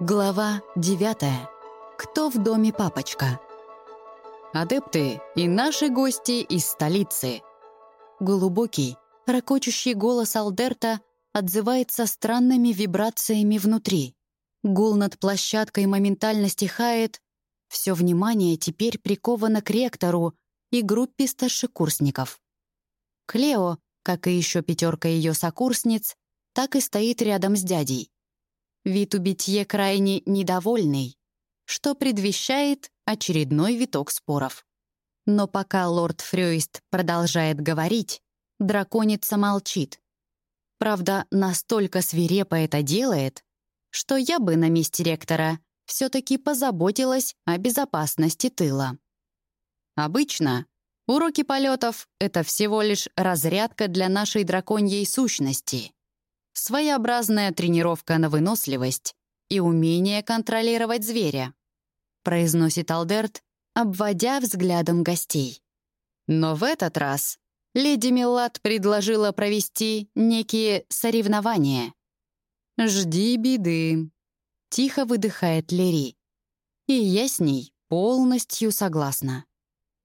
Глава 9. Кто в доме папочка? Адепты и наши гости из столицы. Глубокий, ракочущий голос Алдерта отзывается странными вибрациями внутри. Гул над площадкой моментально стихает. Все внимание теперь приковано к ректору и группе старшекурсников. Клео, как и еще пятерка ее сокурсниц, так и стоит рядом с дядей. Вид у Битье крайне недовольный, что предвещает очередной виток споров. Но пока лорд Фрёист продолжает говорить, драконица молчит. Правда, настолько свирепо это делает, что я бы на месте ректора все-таки позаботилась о безопасности тыла. Обычно уроки полетов — это всего лишь разрядка для нашей драконьей сущности своеобразная тренировка на выносливость и умение контролировать зверя», произносит Алдерт, обводя взглядом гостей. Но в этот раз леди Милат предложила провести некие соревнования. «Жди беды», — тихо выдыхает Лери. И я с ней полностью согласна.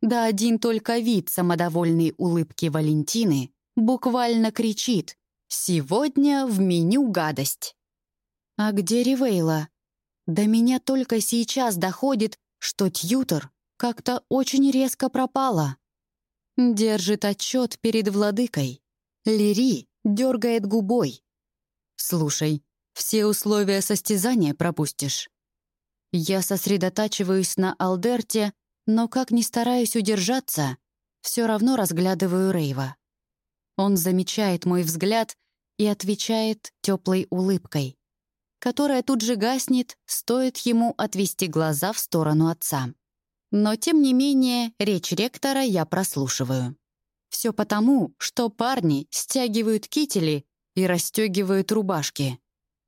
Да один только вид самодовольной улыбки Валентины буквально кричит Сегодня в меню гадость. А где Ривейла? До меня только сейчас доходит, что Тьютор как-то очень резко пропала. Держит отчет перед владыкой. Лири дергает губой. «Слушай, все условия состязания пропустишь». Я сосредотачиваюсь на Алдерте, но как ни стараюсь удержаться, все равно разглядываю Рейва. Он замечает мой взгляд и отвечает теплой улыбкой, которая тут же гаснет, стоит ему отвести глаза в сторону отца. Но, тем не менее, речь ректора я прослушиваю. Все потому, что парни стягивают кители и расстегивают рубашки.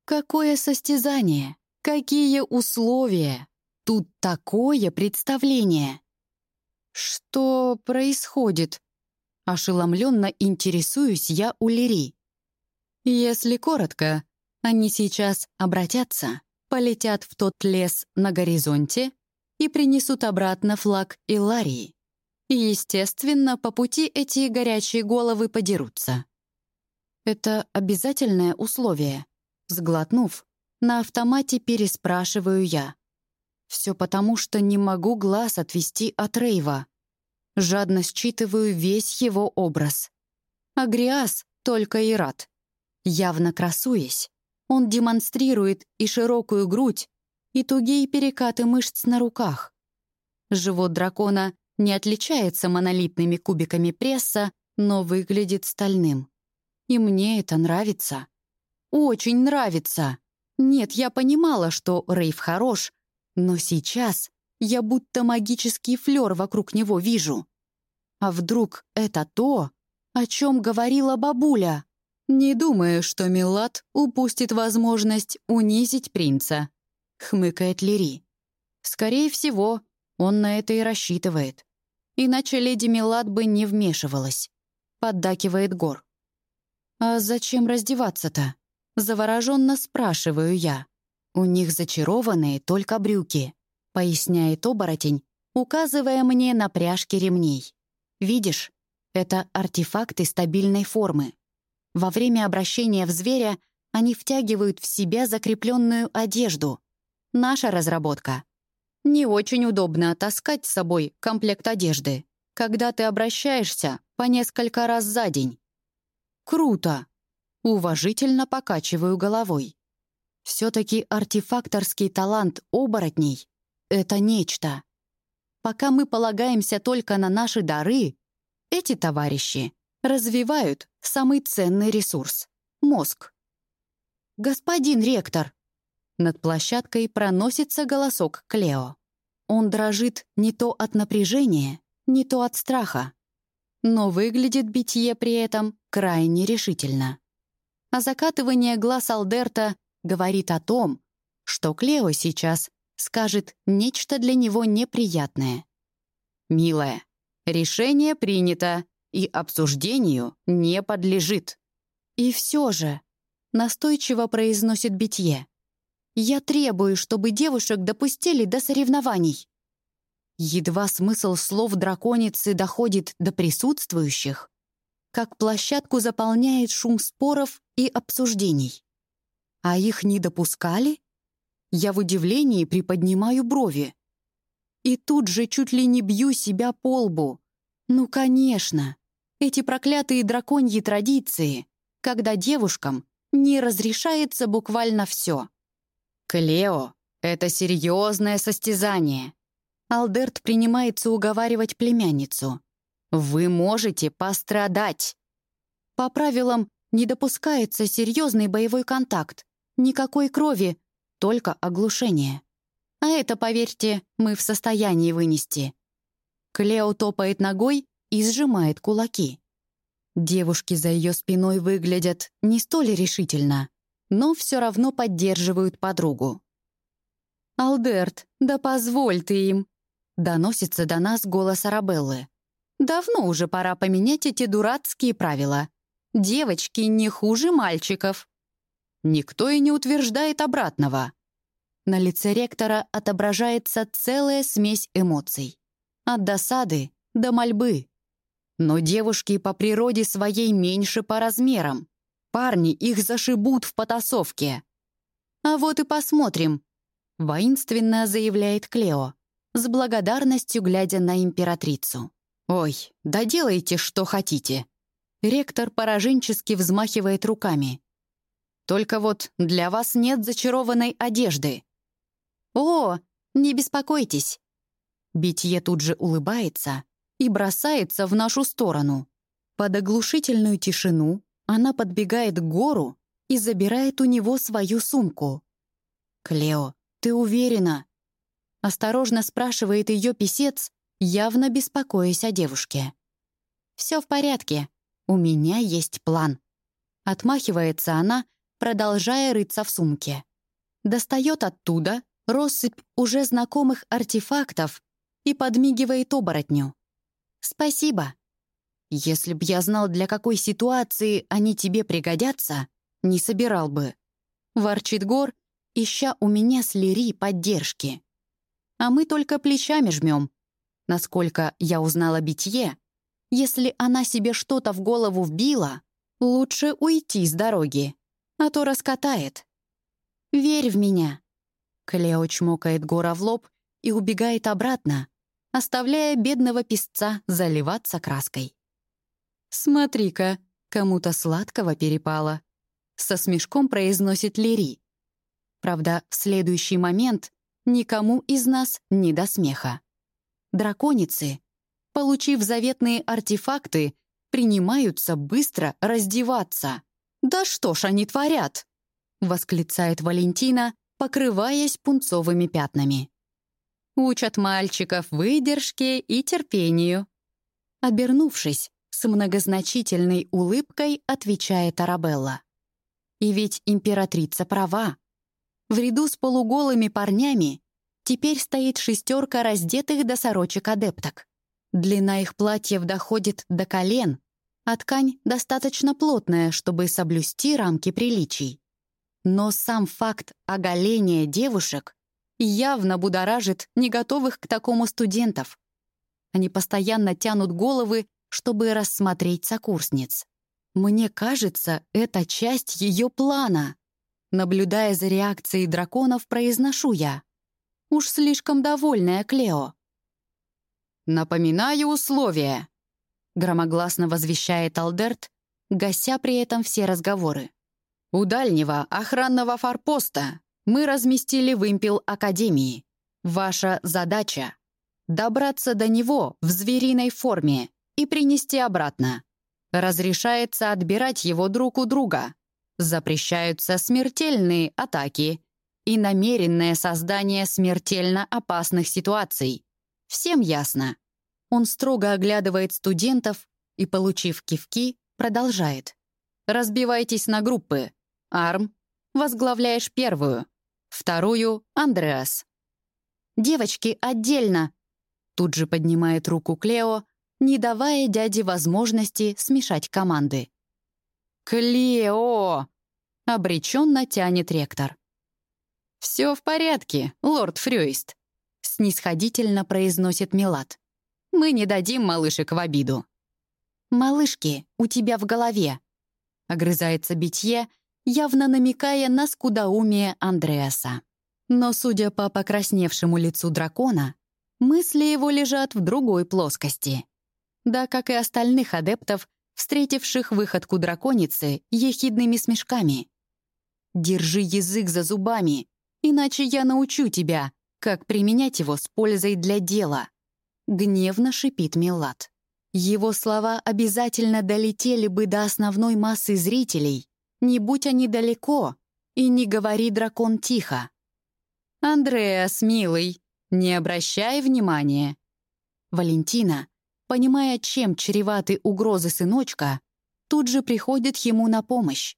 Какое состязание? Какие условия? Тут такое представление. Что происходит? Ошеломленно интересуюсь я у Лири. Если коротко, они сейчас обратятся, полетят в тот лес на горизонте и принесут обратно флаг Иларии. И, естественно, по пути эти горячие головы подерутся. Это обязательное условие. Сглотнув, на автомате переспрашиваю я. Все потому, что не могу глаз отвести от Рейва. Жадно считываю весь его образ. Агриас только и рад. Явно красуясь, он демонстрирует и широкую грудь, и тугие перекаты мышц на руках. Живот дракона не отличается монолитными кубиками пресса, но выглядит стальным. И мне это нравится. Очень нравится. Нет, я понимала, что Рейв хорош, но сейчас я будто магический флёр вокруг него вижу. А вдруг это то, о чем говорила бабуля? «Не думаю, что Милад упустит возможность унизить принца», — хмыкает Лири. «Скорее всего, он на это и рассчитывает. Иначе леди Милад бы не вмешивалась», — поддакивает Гор. «А зачем раздеваться-то?» — завороженно спрашиваю я. «У них зачарованные только брюки», — поясняет оборотень, указывая мне на пряжки ремней. «Видишь, это артефакты стабильной формы. Во время обращения в зверя они втягивают в себя закрепленную одежду. Наша разработка. Не очень удобно таскать с собой комплект одежды, когда ты обращаешься по несколько раз за день. Круто! Уважительно покачиваю головой. Все-таки артефакторский талант оборотней — это нечто. Пока мы полагаемся только на наши дары, эти товарищи развивают самый ценный ресурс — мозг. «Господин ректор!» Над площадкой проносится голосок Клео. Он дрожит не то от напряжения, не то от страха. Но выглядит битье при этом крайне решительно. А закатывание глаз Алдерта говорит о том, что Клео сейчас скажет нечто для него неприятное. «Милая, решение принято и обсуждению не подлежит. И все же, настойчиво произносит Битье. Я требую, чтобы девушек допустили до соревнований. Едва смысл слов драконицы доходит до присутствующих, как площадку заполняет шум споров и обсуждений. А их не допускали? Я в удивлении приподнимаю брови. И тут же чуть ли не бью себя по лбу. Ну, конечно, эти проклятые драконьи традиции, когда девушкам не разрешается буквально все. «Клео, это серьезное состязание», Алдерт принимается уговаривать племянницу. «Вы можете пострадать!» По правилам не допускается серьезный боевой контакт, никакой крови, только оглушение. А это, поверьте, мы в состоянии вынести. Клео топает ногой и сжимает кулаки. Девушки за ее спиной выглядят не столь решительно, но все равно поддерживают подругу. «Алдерт, да позволь ты им!» Доносится до нас голос Арабеллы. «Давно уже пора поменять эти дурацкие правила. Девочки не хуже мальчиков». Никто и не утверждает обратного. На лице ректора отображается целая смесь эмоций. От досады до мольбы. Но девушки по природе своей меньше по размерам. Парни их зашибут в потасовке. «А вот и посмотрим», — воинственно заявляет Клео с благодарностью глядя на императрицу. «Ой, да делайте, что хотите». Ректор пораженчески взмахивает руками. «Только вот для вас нет зачарованной одежды». «О, не беспокойтесь». Битье тут же улыбается и бросается в нашу сторону. Под оглушительную тишину она подбегает к гору и забирает у него свою сумку. «Клео, ты уверена?» Осторожно спрашивает ее писец, явно беспокоясь о девушке. «Все в порядке. У меня есть план». Отмахивается она, продолжая рыться в сумке. Достает оттуда россыпь уже знакомых артефактов и подмигивает оборотню. «Спасибо. Если б я знал, для какой ситуации они тебе пригодятся, не собирал бы». Ворчит Гор, ища у меня с Лири поддержки а мы только плечами жмем. Насколько я узнала битье, если она себе что-то в голову вбила, лучше уйти с дороги, а то раскатает. «Верь в меня!» Клео чмокает Гора в лоб и убегает обратно, оставляя бедного песца заливаться краской. «Смотри-ка, кому-то сладкого перепало», — со смешком произносит Лири. Правда, в следующий момент Никому из нас не до смеха. Драконицы, получив заветные артефакты, принимаются быстро раздеваться. «Да что ж они творят?» — восклицает Валентина, покрываясь пунцовыми пятнами. «Учат мальчиков выдержке и терпению». Обернувшись, с многозначительной улыбкой отвечает Арабелла. И ведь императрица права. В ряду с полуголыми парнями теперь стоит шестерка раздетых до сорочек адепток. Длина их платьев доходит до колен, а ткань достаточно плотная, чтобы соблюсти рамки приличий. Но сам факт оголения девушек явно будоражит не готовых к такому студентов. Они постоянно тянут головы, чтобы рассмотреть сокурсниц. Мне кажется, это часть ее плана. Наблюдая за реакцией драконов, произношу я. Уж слишком довольная Клео. «Напоминаю условия», — громогласно возвещает Алдерт, гася при этом все разговоры. «У дальнего охранного форпоста мы разместили вымпел Академии. Ваша задача — добраться до него в звериной форме и принести обратно. Разрешается отбирать его друг у друга. Запрещаются смертельные атаки и намеренное создание смертельно опасных ситуаций. Всем ясно. Он строго оглядывает студентов и, получив кивки, продолжает. «Разбивайтесь на группы. Арм, возглавляешь первую. Вторую — Андреас. Девочки, отдельно!» Тут же поднимает руку Клео, не давая дяде возможности смешать команды. «Клео!» — обреченно тянет ректор. «Все в порядке, лорд Фрюист», — снисходительно произносит Милад. «Мы не дадим малышек в обиду». «Малышки, у тебя в голове», — огрызается Битье, явно намекая на скудоумие Андреаса. Но, судя по покрасневшему лицу дракона, мысли его лежат в другой плоскости. Да, как и остальных адептов, встретивших выходку драконицы ехидными смешками. «Держи язык за зубами, иначе я научу тебя, как применять его с пользой для дела», — гневно шипит Милат. Его слова обязательно долетели бы до основной массы зрителей, не будь они далеко, и не говори дракон тихо. «Андреас, милый, не обращай внимания». Валентина, понимая, чем чреваты угрозы сыночка, тут же приходит ему на помощь.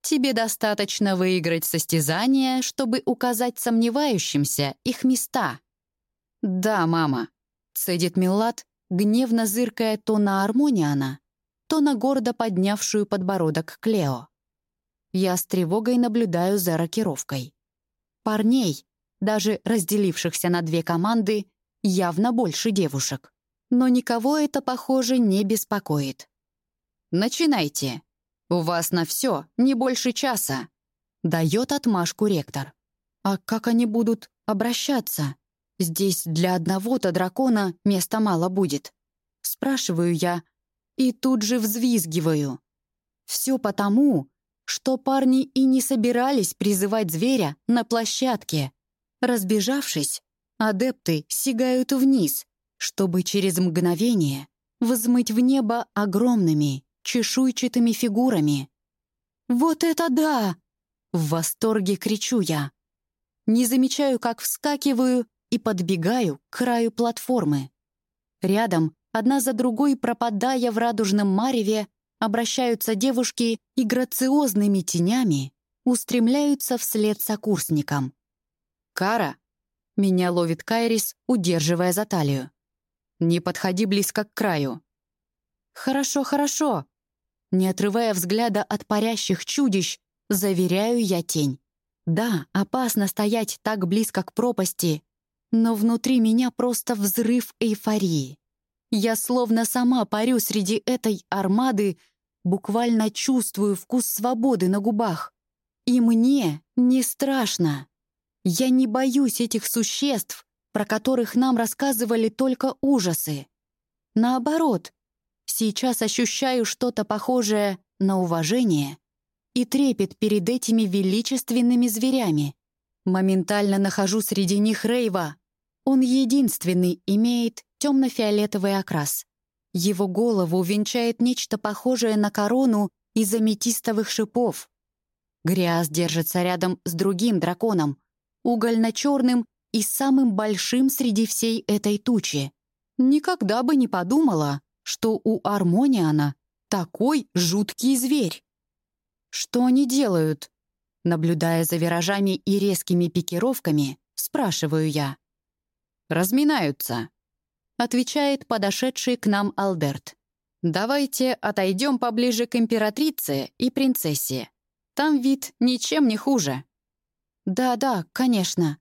Тебе достаточно выиграть состязание, чтобы указать сомневающимся их места. «Да, мама», — цедит Милат, гневно зыркая то на Армониана, то на гордо поднявшую подбородок Клео. Я с тревогой наблюдаю за рокировкой. Парней, даже разделившихся на две команды, явно больше девушек. Но никого это, похоже, не беспокоит. «Начинайте. У вас на все не больше часа», — дает отмашку ректор. «А как они будут обращаться? Здесь для одного-то дракона места мало будет». Спрашиваю я и тут же взвизгиваю. Все потому, что парни и не собирались призывать зверя на площадке. Разбежавшись, адепты сигают вниз, чтобы через мгновение взмыть в небо огромными, чешуйчатыми фигурами. «Вот это да!» — в восторге кричу я. Не замечаю, как вскакиваю и подбегаю к краю платформы. Рядом, одна за другой пропадая в радужном мареве, обращаются девушки и грациозными тенями устремляются вслед сокурсникам. «Кара!» — меня ловит Кайрис, удерживая за талию. «Не подходи близко к краю». «Хорошо, хорошо!» Не отрывая взгляда от парящих чудищ, заверяю я тень. Да, опасно стоять так близко к пропасти, но внутри меня просто взрыв эйфории. Я словно сама парю среди этой армады, буквально чувствую вкус свободы на губах. И мне не страшно. Я не боюсь этих существ, про которых нам рассказывали только ужасы. Наоборот, сейчас ощущаю что-то похожее на уважение и трепет перед этими величественными зверями. Моментально нахожу среди них Рейва. Он единственный имеет темно-фиолетовый окрас. Его голову венчает нечто похожее на корону из аметистовых шипов. Гряз держится рядом с другим драконом, угольно-черным и самым большим среди всей этой тучи. Никогда бы не подумала, что у Армониана такой жуткий зверь. Что они делают? Наблюдая за виражами и резкими пикировками, спрашиваю я. «Разминаются», — отвечает подошедший к нам Алдерт. «Давайте отойдем поближе к императрице и принцессе. Там вид ничем не хуже». «Да-да, конечно».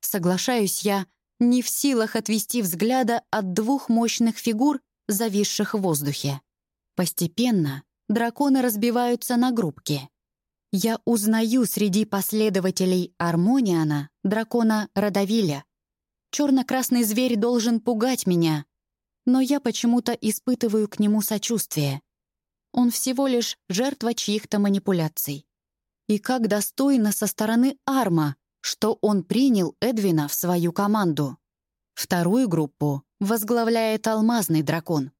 Соглашаюсь я, не в силах отвести взгляда от двух мощных фигур, зависших в воздухе. Постепенно драконы разбиваются на группки. Я узнаю среди последователей Армониана дракона Радавиля. Черно-красный зверь должен пугать меня, но я почему-то испытываю к нему сочувствие. Он всего лишь жертва чьих-то манипуляций. И как достойно со стороны Арма, что он принял Эдвина в свою команду. Вторую группу возглавляет алмазный дракон.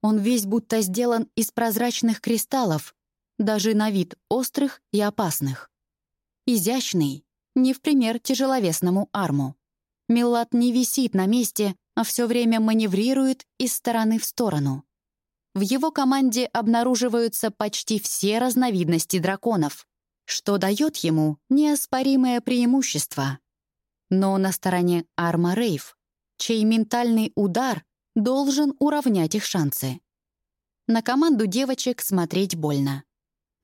Он весь будто сделан из прозрачных кристаллов, даже на вид острых и опасных. Изящный, не в пример тяжеловесному арму. Милат не висит на месте, а все время маневрирует из стороны в сторону. В его команде обнаруживаются почти все разновидности драконов, что дает ему неоспоримое преимущество. Но на стороне Арма Рейв, чей ментальный удар должен уравнять их шансы. На команду девочек смотреть больно.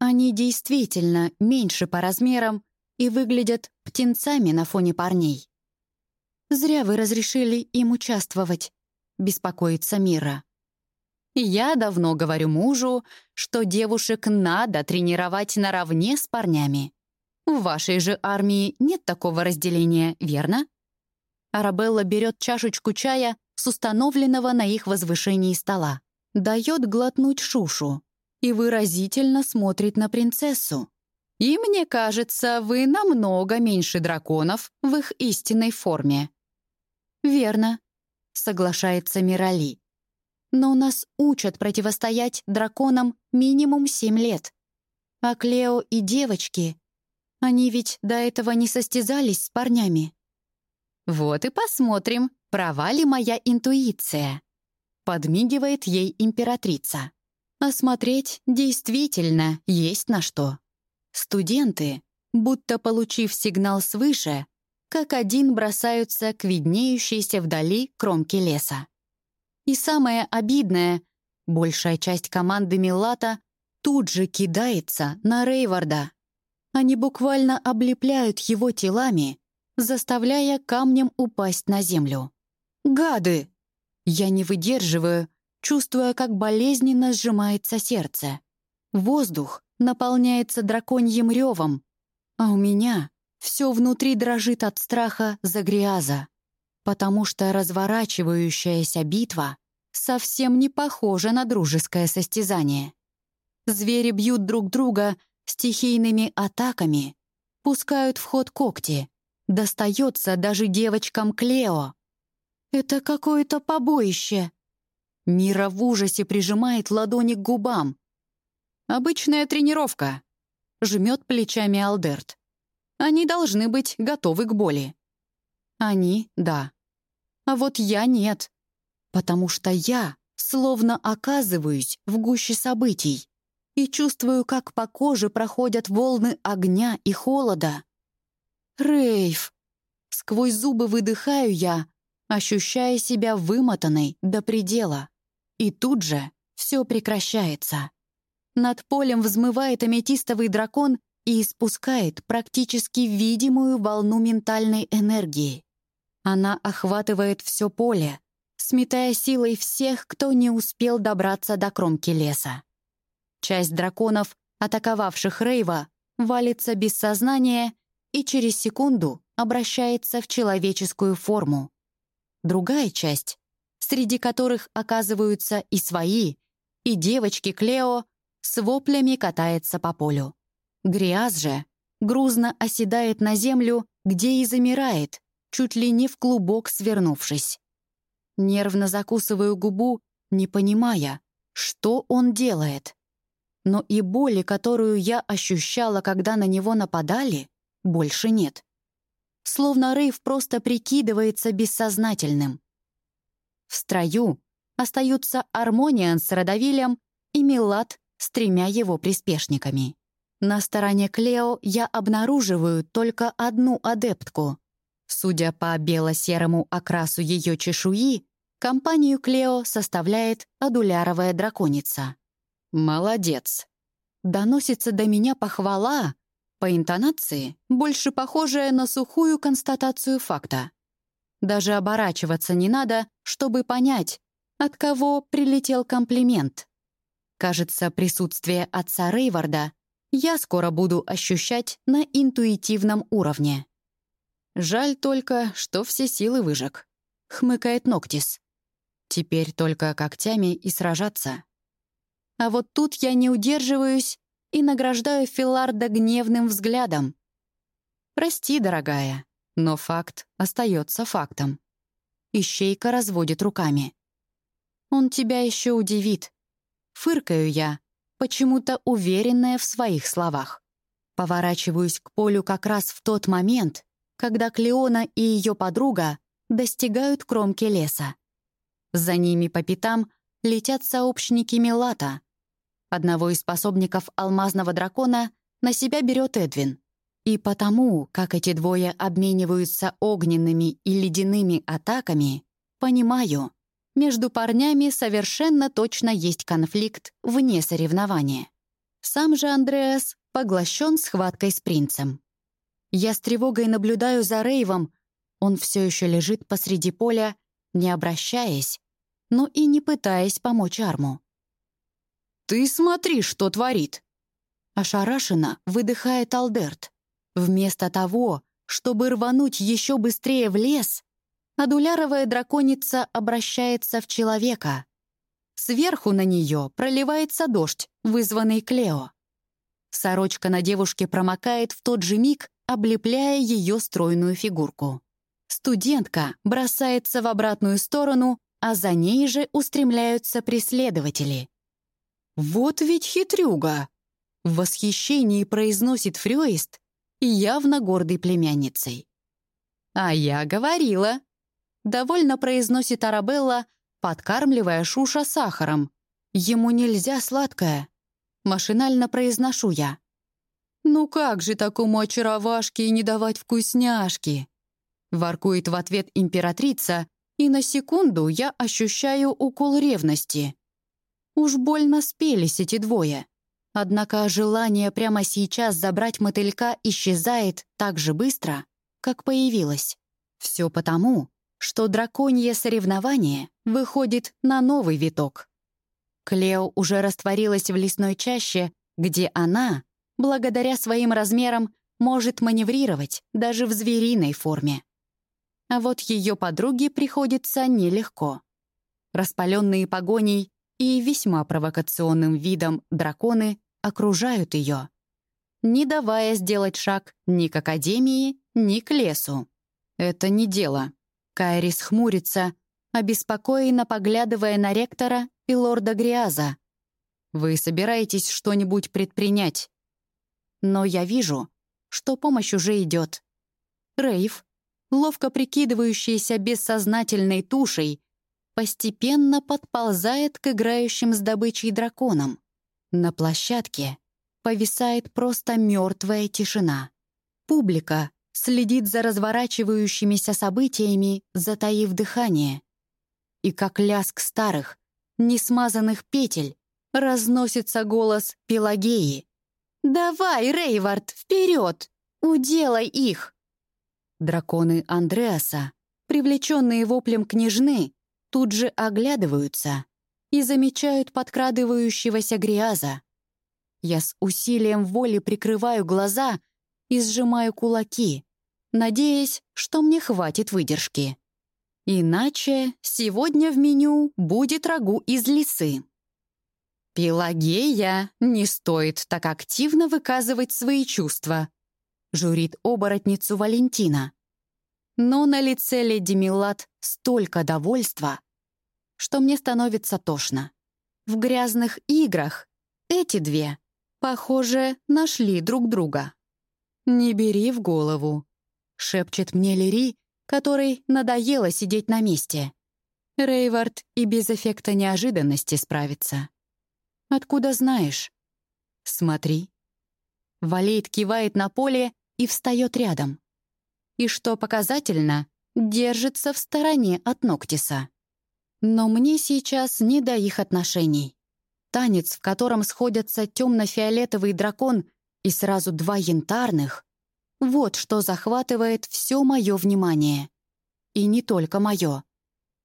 Они действительно меньше по размерам и выглядят птенцами на фоне парней. «Зря вы разрешили им участвовать», — беспокоится Мира. «Я давно говорю мужу, что девушек надо тренировать наравне с парнями. В вашей же армии нет такого разделения, верно?» Арабелла берет чашечку чая с установленного на их возвышении стола, дает глотнуть шушу и выразительно смотрит на принцессу. «И мне кажется, вы намного меньше драконов в их истинной форме». «Верно», — соглашается Мирали. «Но нас учат противостоять драконам минимум семь лет. А Клео и девочки, они ведь до этого не состязались с парнями». «Вот и посмотрим, права ли моя интуиция», — подмигивает ей императрица. Осмотреть действительно есть на что. Студенты, будто получив сигнал свыше, как один бросаются к виднеющейся вдали кромке леса. И самое обидное, большая часть команды Милата тут же кидается на Рейварда. Они буквально облепляют его телами, заставляя камнем упасть на землю. «Гады!» Я не выдерживаю, чувствуя, как болезненно сжимается сердце. Воздух наполняется драконьим ревом, а у меня все внутри дрожит от страха за Гриаза, потому что разворачивающаяся битва совсем не похожа на дружеское состязание. Звери бьют друг друга стихийными атаками, пускают в ход когти, достается даже девочкам Клео. Это какое-то побоище. Мира в ужасе прижимает ладони к губам. «Обычная тренировка», — жмет плечами Алдерт. Они должны быть готовы к боли. Они — да. А вот я нет. Потому что я словно оказываюсь в гуще событий и чувствую, как по коже проходят волны огня и холода. Рейв! Сквозь зубы выдыхаю я, ощущая себя вымотанной до предела. И тут же все прекращается. Над полем взмывает аметистовый дракон и испускает практически видимую волну ментальной энергии. Она охватывает все поле, сметая силой всех, кто не успел добраться до кромки леса. Часть драконов, атаковавших Рейва, валится без сознания и через секунду обращается в человеческую форму. Другая часть, среди которых оказываются и свои, и девочки Клео, с воплями катается по полю. Гриаз же грузно оседает на землю, где и замирает, чуть ли не в клубок свернувшись. Нервно закусываю губу, не понимая, что он делает. Но и боли, которую я ощущала, когда на него нападали, больше нет. Словно Рейв просто прикидывается бессознательным. В строю остаются Армониан с Радовилем и Милат с тремя его приспешниками. На стороне Клео я обнаруживаю только одну адептку. Судя по бело-серому окрасу ее чешуи, компанию Клео составляет адуляровая драконица. «Молодец!» Доносится до меня похвала, по интонации, больше похожая на сухую констатацию факта. Даже оборачиваться не надо, чтобы понять, от кого прилетел комплимент. Кажется, присутствие отца Рейварда я скоро буду ощущать на интуитивном уровне. Жаль только, что все силы выжег. Хмыкает Ноктис. Теперь только когтями и сражаться. А вот тут я не удерживаюсь и награждаю Филарда гневным взглядом. «Прости, дорогая, но факт остается фактом». Ищейка разводит руками. «Он тебя еще удивит». Фыркаю я, почему-то уверенная в своих словах. Поворачиваюсь к полю как раз в тот момент, когда Клеона и ее подруга достигают кромки леса. За ними по пятам летят сообщники Милата. Одного из способников алмазного дракона на себя берет Эдвин. И потому, как эти двое обмениваются огненными и ледяными атаками, понимаю, между парнями совершенно точно есть конфликт вне соревнования. Сам же Андреас поглощен схваткой с принцем. Я с тревогой наблюдаю за Рейвом. Он все еще лежит посреди поля, не обращаясь, но и не пытаясь помочь Арму. «Ты смотри, что творит!» Ошарашенно выдыхает Алдерт. Вместо того, чтобы рвануть еще быстрее в лес, адуляровая драконица обращается в человека. Сверху на нее проливается дождь, вызванный Клео. Сорочка на девушке промокает в тот же миг, облепляя ее стройную фигурку. Студентка бросается в обратную сторону, а за ней же устремляются преследователи. «Вот ведь хитрюга!» В восхищении произносит Фрёист, явно гордой племянницей. «А я говорила!» Довольно произносит Арабелла, подкармливая Шуша сахаром. «Ему нельзя сладкое!» Машинально произношу я. «Ну как же такому очаровашке и не давать вкусняшки?» Воркует в ответ императрица, и на секунду я ощущаю укол ревности. Уж больно спелись эти двое. Однако желание прямо сейчас забрать мотылька исчезает так же быстро, как появилось. Все потому, что драконье соревнование выходит на новый виток. Клео уже растворилась в лесной чаще, где она, благодаря своим размерам, может маневрировать даже в звериной форме. А вот ее подруге приходится нелегко. Распаленные погоней и весьма провокационным видом драконы окружают ее, не давая сделать шаг ни к Академии, ни к лесу. Это не дело. Кайрис хмурится, обеспокоенно поглядывая на ректора и лорда Гриаза. «Вы собираетесь что-нибудь предпринять?» Но я вижу, что помощь уже идет. Рейв, ловко прикидывающийся бессознательной тушей, постепенно подползает к играющим с добычей драконам. На площадке повисает просто мертвая тишина. Публика следит за разворачивающимися событиями, затаив дыхание. И как ляск старых, несмазанных петель, разносится голос Пелагеи. «Давай, Рейвард, вперед! Уделай их!» Драконы Андреаса, привлеченные воплем княжны, тут же оглядываются и замечают подкрадывающегося гряза. Я с усилием воли прикрываю глаза и сжимаю кулаки, надеясь, что мне хватит выдержки. Иначе сегодня в меню будет рагу из лисы. «Пелагея, не стоит так активно выказывать свои чувства», — журит оборотницу Валентина. Но на лице леди Милат столько довольства, что мне становится тошно. В грязных играх эти две, похоже, нашли друг друга. «Не бери в голову», — шепчет мне Лири, которой надоело сидеть на месте. Рейвард и без эффекта неожиданности справится. «Откуда знаешь?» «Смотри». Валейт кивает на поле и встает рядом. И что показательно, держится в стороне от Ноктиса. Но мне сейчас не до их отношений. Танец, в котором сходятся темно-фиолетовый дракон и сразу два янтарных, вот что захватывает все мое внимание. И не только мое.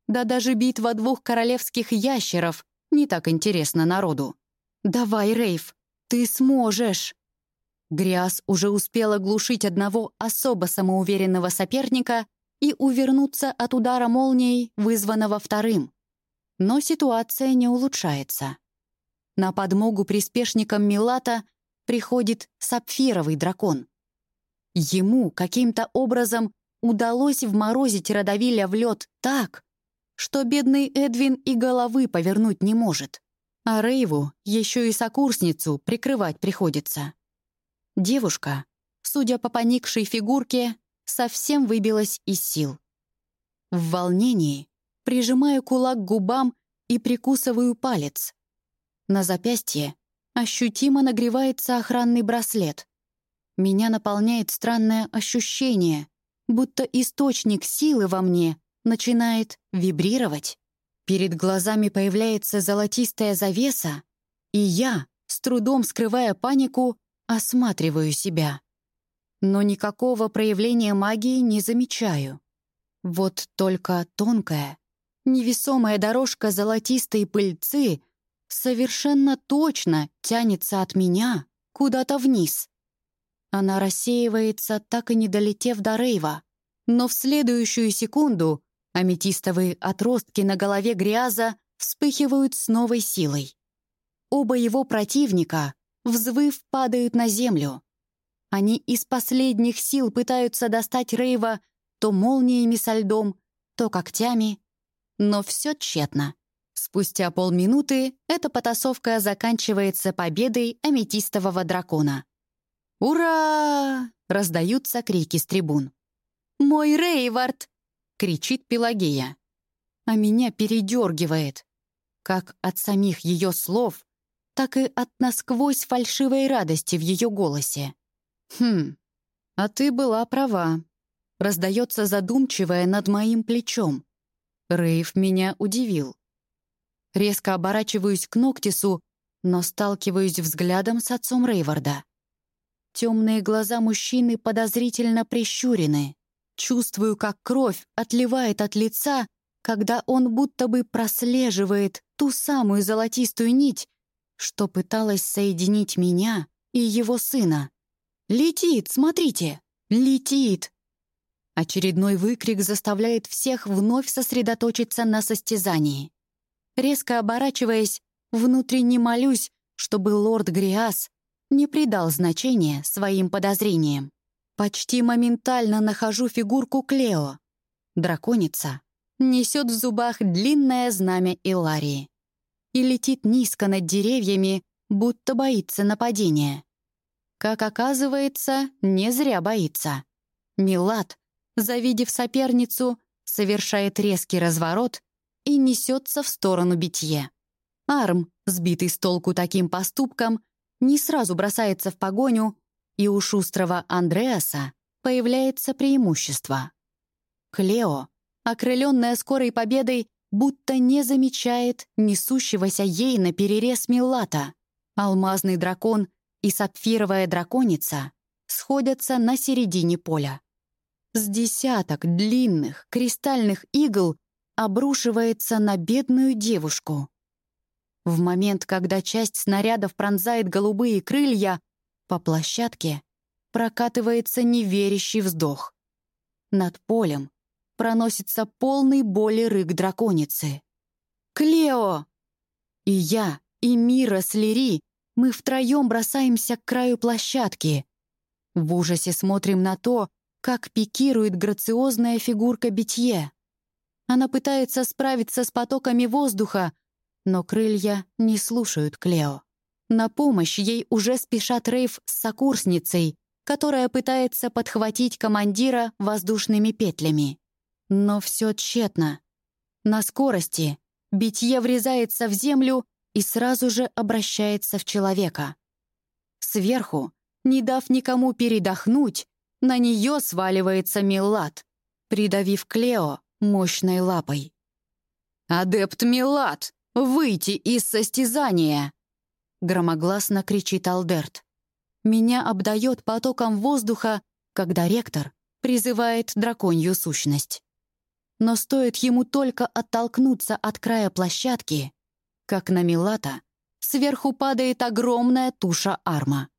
Да даже битва двух королевских ящеров не так интересна народу. «Давай, Рейв, ты сможешь!» Гряз уже успел оглушить одного особо самоуверенного соперника и увернуться от удара молнией, вызванного вторым. Но ситуация не улучшается. На подмогу приспешникам Милата приходит сапфировый дракон. Ему каким-то образом удалось вморозить Родовиля в лед так, что бедный Эдвин и головы повернуть не может. А Рейву еще и сокурсницу прикрывать приходится. Девушка, судя по поникшей фигурке, совсем выбилась из сил. В волнении прижимаю кулак к губам и прикусываю палец. На запястье ощутимо нагревается охранный браслет. Меня наполняет странное ощущение, будто источник силы во мне начинает вибрировать. Перед глазами появляется золотистая завеса, и я, с трудом скрывая панику, осматриваю себя. но никакого проявления магии не замечаю. Вот только тонкая, невесомая дорожка золотистой пыльцы совершенно точно тянется от меня куда-то вниз. Она рассеивается, так и не долетев до Рейва, но в следующую секунду аметистовые отростки на голове Гряза вспыхивают с новой силой. Оба его противника, взвыв, падают на землю. Они из последних сил пытаются достать Рейва то молниями со льдом, то когтями, но все тщетно. Спустя полминуты эта потасовка заканчивается победой аметистового дракона. «Ура!» — раздаются крики с трибун. «Мой Рейвард!» — кричит Пелагея. А меня передергивает. Как от самих ее слов, так и от насквозь фальшивой радости в ее голосе. «Хм, а ты была права», — раздается задумчивая над моим плечом. Рейв меня удивил. Резко оборачиваюсь к Ноктису, но сталкиваюсь взглядом с отцом Рейварда. Темные глаза мужчины подозрительно прищурены. Чувствую, как кровь отливает от лица, когда он будто бы прослеживает ту самую золотистую нить, что пыталась соединить меня и его сына. «Летит, смотрите! Летит!» Очередной выкрик заставляет всех вновь сосредоточиться на состязании. Резко оборачиваясь, внутренне молюсь, чтобы лорд Гриас не придал значения своим подозрениям. Почти моментально нахожу фигурку Клео. Драконица несет в зубах длинное знамя Иларии и летит низко над деревьями, будто боится нападения. Как оказывается, не зря боится. Милад, завидев соперницу, совершает резкий разворот и несется в сторону битье. Арм, сбитый с толку таким поступком, не сразу бросается в погоню, и у шустрого Андреаса появляется преимущество. Клео, окрыленная скорой победой, будто не замечает несущегося ей на перерез Милата. Алмазный дракон и сапфировая драконица сходятся на середине поля. С десяток длинных кристальных игл обрушивается на бедную девушку. В момент, когда часть снарядов пронзает голубые крылья, по площадке прокатывается неверящий вздох. Над полем проносится полный боли рык драконицы. «Клео!» И я, и Мира с Лири мы втроем бросаемся к краю площадки. В ужасе смотрим на то, как пикирует грациозная фигурка Битье. Она пытается справиться с потоками воздуха, но крылья не слушают Клео. На помощь ей уже спешат Рейв с сокурсницей, которая пытается подхватить командира воздушными петлями. Но все тщетно. На скорости битье врезается в землю и сразу же обращается в человека. Сверху, не дав никому передохнуть, на нее сваливается Милат, придавив Клео мощной лапой. «Адепт Милат, выйти из состязания!» Громогласно кричит Алдерт. Меня обдает потоком воздуха, когда ректор призывает драконью сущность. Но стоит ему только оттолкнуться от края площадки, как на Милата, сверху падает огромная туша арма.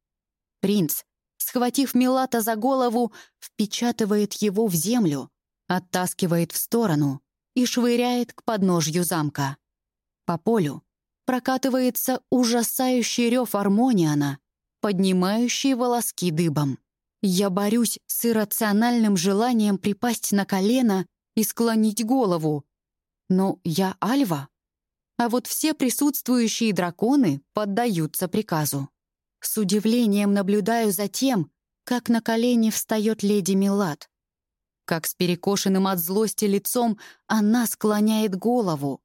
Принц, схватив Милата за голову, впечатывает его в землю, оттаскивает в сторону и швыряет к подножью замка. По полю прокатывается ужасающий рев Армониана, поднимающий волоски дыбом. Я борюсь с иррациональным желанием припасть на колено и склонить голову. Но я Альва а вот все присутствующие драконы поддаются приказу. С удивлением наблюдаю за тем, как на колени встает леди Милад. Как с перекошенным от злости лицом она склоняет голову.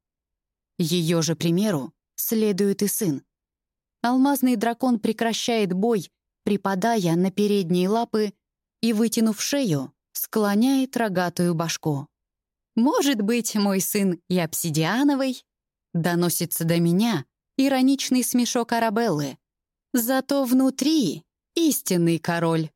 Ее же примеру следует и сын. Алмазный дракон прекращает бой, припадая на передние лапы и, вытянув шею, склоняет рогатую башку. Может быть, мой сын и обсидиановый, Доносится до меня ироничный смешок Арабеллы. Зато внутри истинный король.